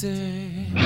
day.